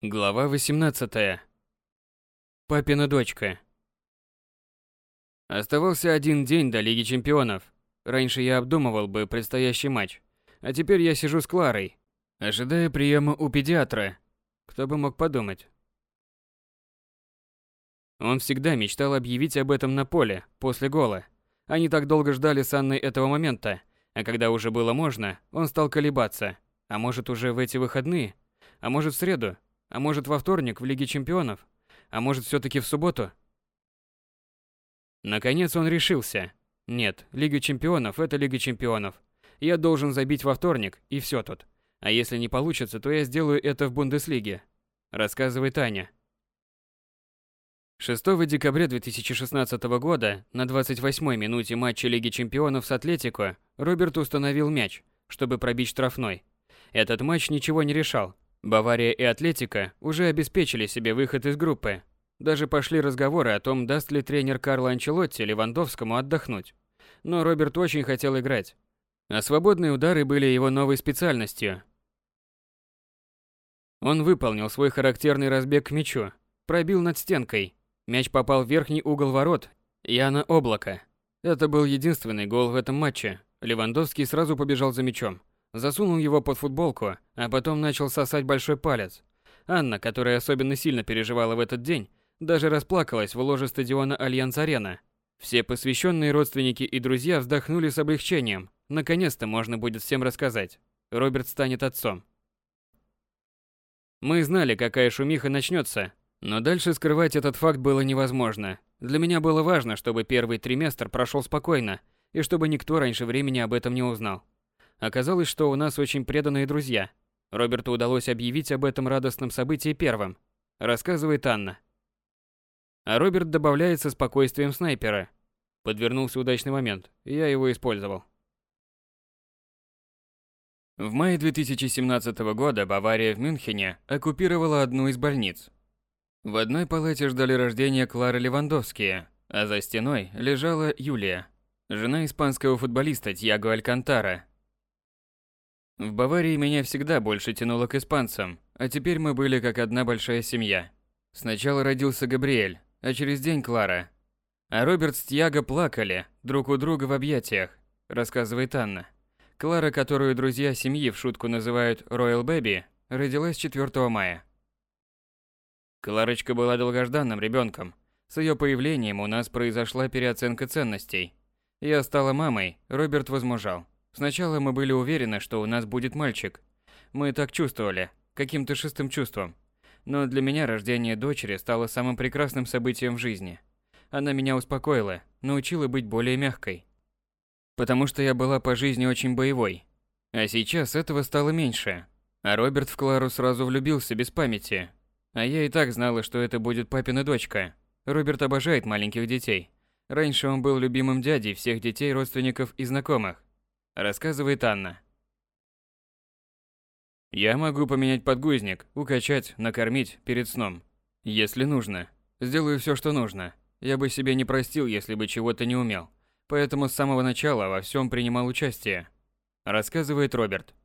Глава 18. Папина дочка. Оставался один день до Лиги Чемпионов. Раньше я обдумывал бы предстоящий матч, а теперь я сижу с Кларой, ожидая приема у педиатра. Кто бы мог подумать. Он всегда мечтал объявить об этом на поле, после гола. Они так долго ждали с Анной этого момента, а когда уже было можно, он стал колебаться. А может уже в эти выходные? А может в среду? А может во вторник в Лиге Чемпионов? А может все-таки в субботу? Наконец он решился. Нет, Лига Чемпионов – это Лига Чемпионов. Я должен забить во вторник, и все тут. А если не получится, то я сделаю это в Бундеслиге. Рассказывает Таня. 6 декабря 2016 года на 28-й минуте матча Лиги Чемпионов с Атлетико Роберт установил мяч, чтобы пробить штрафной. Этот матч ничего не решал. Бавария и Атлетика уже обеспечили себе выход из группы. Даже пошли разговоры о том, даст ли тренер Карло Анчелотти Левандовскому отдохнуть. Но Роберт очень хотел играть. А свободные удары были его новой специальностью. Он выполнил свой характерный разбег к мячу, пробил над стенкой, Мяч попал в верхний угол ворот Яна Облака. Это был единственный гол в этом матче. Левандовский сразу побежал за мячом, засунул его под футболку, а потом начал сосать большой палец. Анна, которая особенно сильно переживала в этот день, даже расплакалась в ложе стадиона Альянс-Арена. Все посвященные родственники и друзья вздохнули с облегчением. Наконец-то можно будет всем рассказать. Роберт станет отцом. Мы знали, какая шумиха начнется, но дальше скрывать этот факт было невозможно. Для меня было важно, чтобы первый триместр прошел спокойно, и чтобы никто раньше времени об этом не узнал. Оказалось, что у нас очень преданные друзья. Роберту удалось объявить об этом радостном событии первым, рассказывает Анна. А Роберт добавляет со спокойствием снайпера. Подвернулся удачный момент, я его использовал. В мае 2017 года Бавария в Мюнхене оккупировала одну из больниц, в одной палате ждали рождения Клары Левандовские, а за стеной лежала Юлия, жена испанского футболиста Тьяго Алькантара. В Баварии меня всегда больше тянуло к испанцам, а теперь мы были как одна большая семья. Сначала родился Габриэль, а через день Клара. А Роберт с Тьяго плакали друг у друга в объятиях, рассказывает Анна. Клара, которую друзья семьи в шутку называют Royal Baby, родилась 4 мая. Кларочка была долгожданным ребенком. С ее появлением у нас произошла переоценка ценностей. Я стала мамой, Роберт возмужал. Сначала мы были уверены, что у нас будет мальчик. Мы так чувствовали, каким-то шестым чувством. Но для меня рождение дочери стало самым прекрасным событием в жизни. Она меня успокоила, научила быть более мягкой. Потому что я была по жизни очень боевой. А сейчас этого стало меньше. А Роберт в Клару сразу влюбился без памяти, а я и так знала, что это будет папина дочка. Роберт обожает маленьких детей. Раньше он был любимым дядей всех детей, родственников и знакомых. Рассказывает Анна. Я могу поменять подгузник, укачать, накормить перед сном. Если нужно. Сделаю все, что нужно. Я бы себе не простил, если бы чего-то не умел. Поэтому с самого начала во всем принимал участие. Рассказывает Роберт.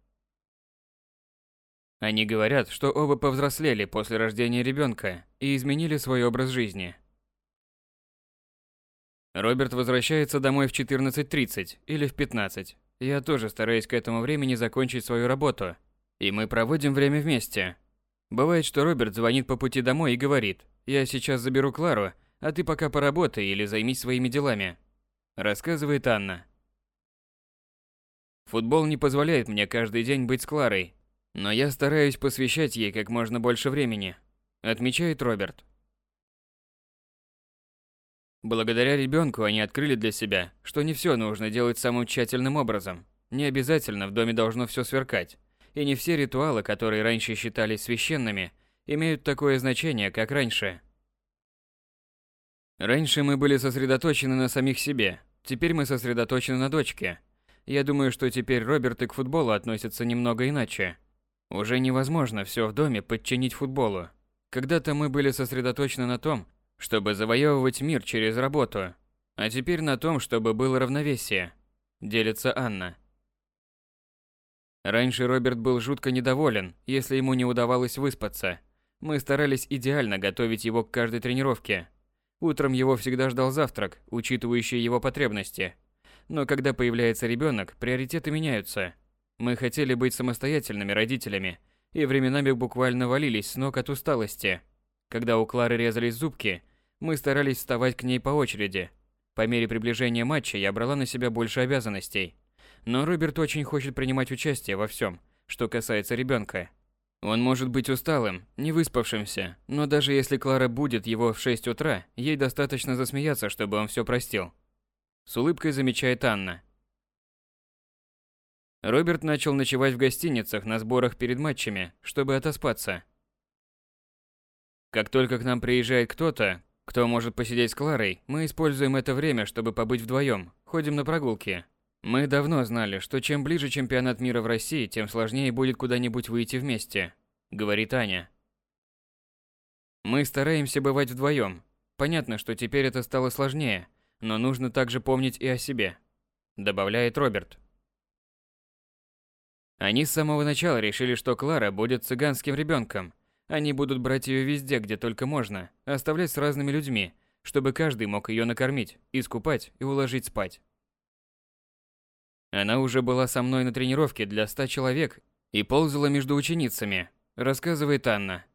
Они говорят, что оба повзрослели после рождения ребенка и изменили свой образ жизни. Роберт возвращается домой в 14.30 или в 15. Я тоже стараюсь к этому времени закончить свою работу, и мы проводим время вместе. Бывает, что Роберт звонит по пути домой и говорит, «Я сейчас заберу Клару, а ты пока поработай или займись своими делами», рассказывает Анна. Футбол не позволяет мне каждый день быть с Кларой, но я стараюсь посвящать ей как можно больше времени, отмечает Роберт. Благодаря ребенку они открыли для себя, что не все нужно делать самым тщательным образом. Не обязательно в доме должно все сверкать. И не все ритуалы, которые раньше считались священными, имеют такое значение, как раньше. Раньше мы были сосредоточены на самих себе, теперь мы сосредоточены на дочке. Я думаю, что теперь Роберт и к футболу относятся немного иначе. Уже невозможно все в доме подчинить футболу. Когда-то мы были сосредоточены на том, чтобы завоевывать мир через работу, а теперь на том, чтобы было равновесие, делится Анна. Раньше Роберт был жутко недоволен, если ему не удавалось выспаться. Мы старались идеально готовить его к каждой тренировке. Утром его всегда ждал завтрак, учитывающий его потребности. Но когда появляется ребенок, приоритеты меняются. Мы хотели быть самостоятельными родителями и временами буквально валились с ног от усталости. Когда у Клары резались зубки, мы старались вставать к ней по очереди. По мере приближения матча я брала на себя больше обязанностей. Но Роберт очень хочет принимать участие во всем, что касается ребенка. Он может быть усталым, не выспавшимся, но даже если Клара будет его в 6 утра, ей достаточно засмеяться, чтобы он все простил. С улыбкой замечает Анна. Роберт начал ночевать в гостиницах на сборах перед матчами, чтобы отоспаться. Как только к нам приезжает кто-то, кто может посидеть с Кларой, мы используем это время, чтобы побыть вдвоем, ходим на прогулки. Мы давно знали, что чем ближе чемпионат мира в России, тем сложнее будет куда-нибудь выйти вместе, говорит Аня. Мы стараемся бывать вдвоем. Понятно, что теперь это стало сложнее, но нужно также помнить и о себе, добавляет Роберт. Они с самого начала решили, что Клара будет цыганским ребенком. Они будут брать ее везде, где только можно, оставлять с разными людьми, чтобы каждый мог ее накормить, искупать и уложить спать. Она уже была со мной на тренировке для ста человек и ползала между ученицами, рассказывает Анна.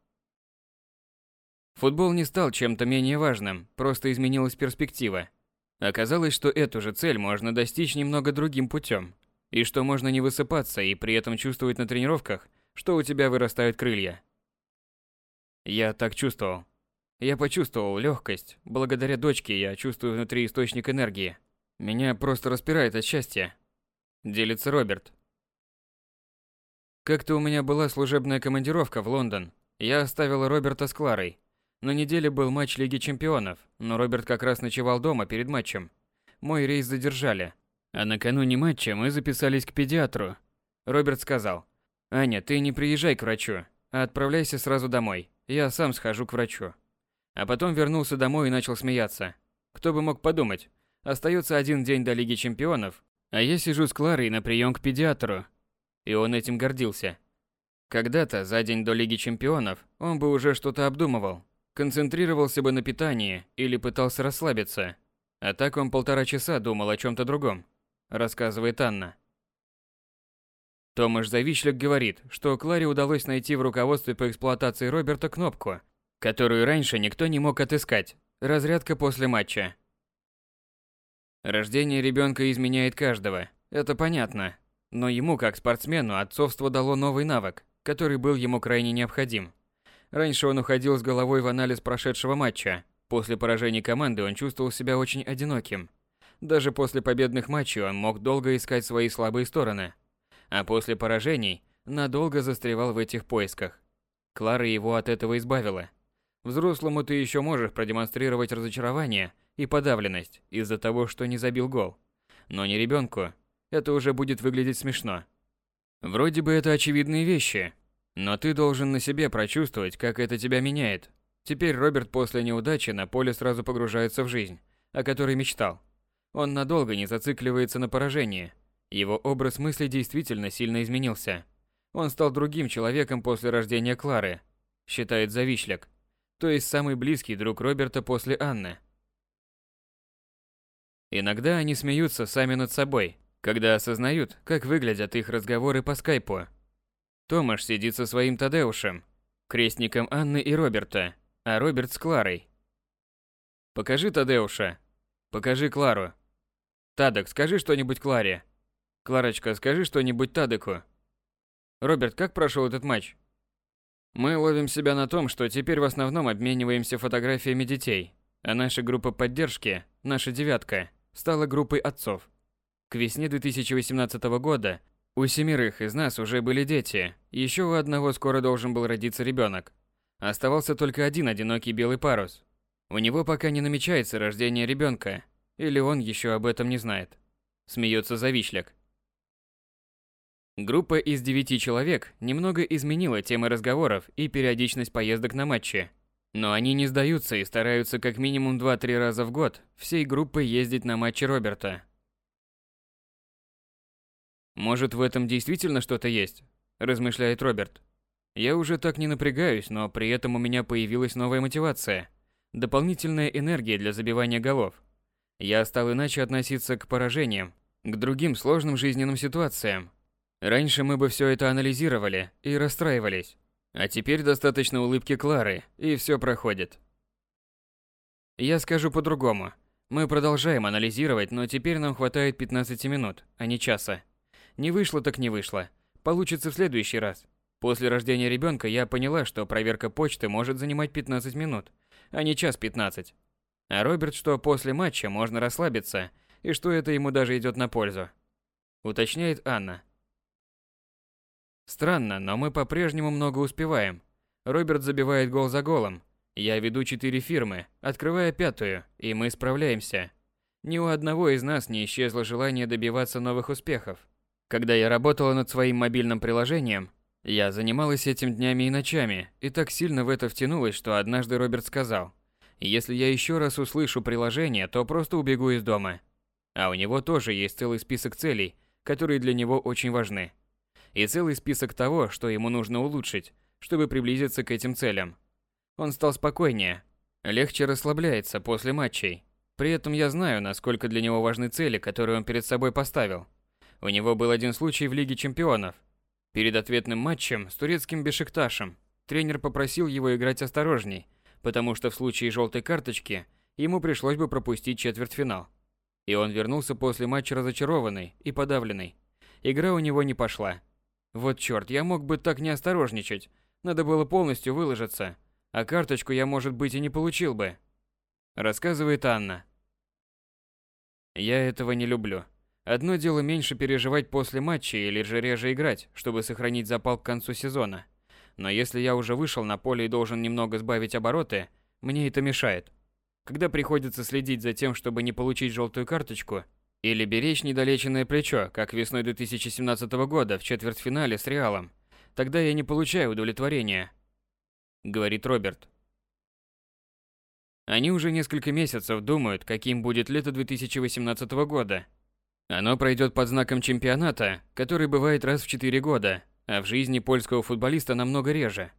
Футбол не стал чем-то менее важным, просто изменилась перспектива. Оказалось, что эту же цель можно достичь немного другим путем, и что можно не высыпаться и при этом чувствовать на тренировках, что у тебя вырастают крылья. Я так чувствовал. Я почувствовал легкость. Благодаря дочке я чувствую внутри источник энергии. Меня просто распирает от счастья. Делится Роберт. Как-то у меня была служебная командировка в Лондон. Я оставила Роберта с Кларой. На неделе был матч Лиги Чемпионов, но Роберт как раз ночевал дома перед матчем. Мой рейс задержали, а накануне матча мы записались к педиатру. Роберт сказал, «Аня, ты не приезжай к врачу, а отправляйся сразу домой. Я сам схожу к врачу». А потом вернулся домой и начал смеяться. Кто бы мог подумать, остается один день до Лиги Чемпионов, а я сижу с Кларой на прием к педиатру. И он этим гордился. Когда-то, за день до Лиги Чемпионов, он бы уже что-то обдумывал, концентрировался бы на питании или пытался расслабиться. А так он полтора часа думал о чем-то другом рассказывает Анна. Томаш Завичлик говорит, что Кларе удалось найти в руководстве по эксплуатации Роберта кнопку, которую раньше никто не мог отыскать. Разрядка после матча. Рождение ребенка изменяет каждого, это понятно. Но ему, как спортсмену, отцовство дало новый навык, который был ему крайне необходим. Раньше он уходил с головой в анализ прошедшего матча. После поражения команды он чувствовал себя очень одиноким. Даже после победных матчей он мог долго искать свои слабые стороны. А после поражений надолго застревал в этих поисках. Клара его от этого избавила. Взрослому ты еще можешь продемонстрировать разочарование и подавленность из-за того, что не забил гол. Но не ребенку. Это уже будет выглядеть смешно. Вроде бы это очевидные вещи, но ты должен на себе прочувствовать, как это тебя меняет. Теперь Роберт после неудачи на поле сразу погружается в жизнь, о которой мечтал. Он надолго не зацикливается на поражении. Его образ мысли действительно сильно изменился. Он стал другим человеком после рождения Клары, считает Завишляк, то есть самый близкий друг Роберта после Анны. Иногда они смеются сами над собой, когда осознают, как выглядят их разговоры по скайпу. Томаш сидит со своим Тадеушем, крестником Анны и Роберта, а Роберт с Кларой. «Покажи Тадеуша», «Покажи Клару», Тадек, скажи что-нибудь Кларе. Кларочка, скажи что-нибудь Тадеку. Роберт, как прошел этот матч? Мы ловим себя на том, что теперь в основном обмениваемся фотографиями детей, а наша группа поддержки, наша девятка, стала группой отцов. К весне 2018 года у семерых из нас уже были дети, еще у одного скоро должен был родиться ребенок. Оставался только один одинокий белый парус. У него пока не намечается рождение ребенка, или он еще об этом не знает. Смеется Завишляк. Группа из девяти человек немного изменила темы разговоров и периодичность поездок на матчи. Но они не сдаются и стараются как минимум 2-3 раза в год всей группой ездить на матчи Роберта. Может, в этом действительно что-то есть, размышляет Роберт. Я уже так не напрягаюсь, но при этом у меня появилась новая мотивация. Дополнительная энергия для забивания голов. Я стал иначе относиться к поражениям, к другим сложным жизненным ситуациям. Раньше мы бы все это анализировали и расстраивались. А теперь достаточно улыбки Клары, и все проходит. Я скажу по-другому. Мы продолжаем анализировать, но теперь нам хватает 15 минут, а не часа. Не вышло так не вышло. Получится в следующий раз. После рождения ребенка я поняла, что проверка почты может занимать 15 минут, а не час 15. А Роберт, что после матча можно расслабиться, и что это ему даже идет на пользу. Уточняет Анна. Странно, но мы по-прежнему много успеваем. Роберт забивает гол за голом. Я веду четыре фирмы, открывая пятую, и мы справляемся. Ни у одного из нас не исчезло желание добиваться новых успехов. Когда я работала над своим мобильным приложением, я занималась этим днями и ночами, и так сильно в это втянулась, что однажды Роберт сказал, «Если я еще раз услышу приложение, то просто убегу из дома». А у него тоже есть целый список целей, которые для него очень важны и целый список того, что ему нужно улучшить, чтобы приблизиться к этим целям. Он стал спокойнее, легче расслабляется после матчей. При этом я знаю, насколько для него важны цели, которые он перед собой поставил. У него был один случай в Лиге чемпионов. Перед ответным матчем с турецким Бешикташем тренер попросил его играть осторожней, потому что в случае желтой карточки ему пришлось бы пропустить четвертьфинал. И он вернулся после матча разочарованный и подавленный. Игра у него не пошла. Вот черт, я мог бы так не осторожничать. Надо было полностью выложиться. А карточку я, может быть, и не получил бы. Рассказывает Анна. Я этого не люблю. Одно дело меньше переживать после матча или же реже играть, чтобы сохранить запал к концу сезона. Но если я уже вышел на поле и должен немного сбавить обороты, мне это мешает. Когда приходится следить за тем, чтобы не получить желтую карточку, или беречь недолеченное плечо, как весной 2017 года в четвертьфинале с Реалом. Тогда я не получаю удовлетворения, говорит Роберт. Они уже несколько месяцев думают, каким будет лето 2018 года. Оно пройдет под знаком чемпионата, который бывает раз в 4 года, а в жизни польского футболиста намного реже.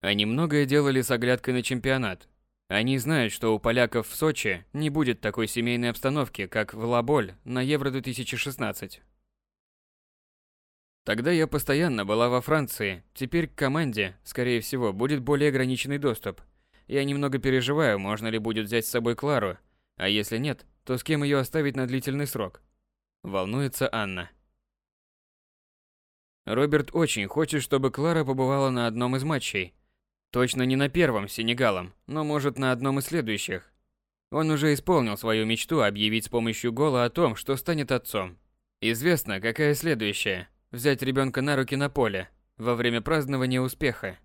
Они многое делали с оглядкой на чемпионат, они знают, что у поляков в Сочи не будет такой семейной обстановки, как в Лаболь на Евро-2016. Тогда я постоянно была во Франции, теперь к команде, скорее всего, будет более ограниченный доступ. Я немного переживаю, можно ли будет взять с собой Клару, а если нет, то с кем ее оставить на длительный срок. Волнуется Анна. Роберт очень хочет, чтобы Клара побывала на одном из матчей, Точно не на первом с Сенегалом, но может на одном из следующих. Он уже исполнил свою мечту объявить с помощью гола о том, что станет отцом. Известно, какая следующая. Взять ребенка на руки на поле во время празднования успеха.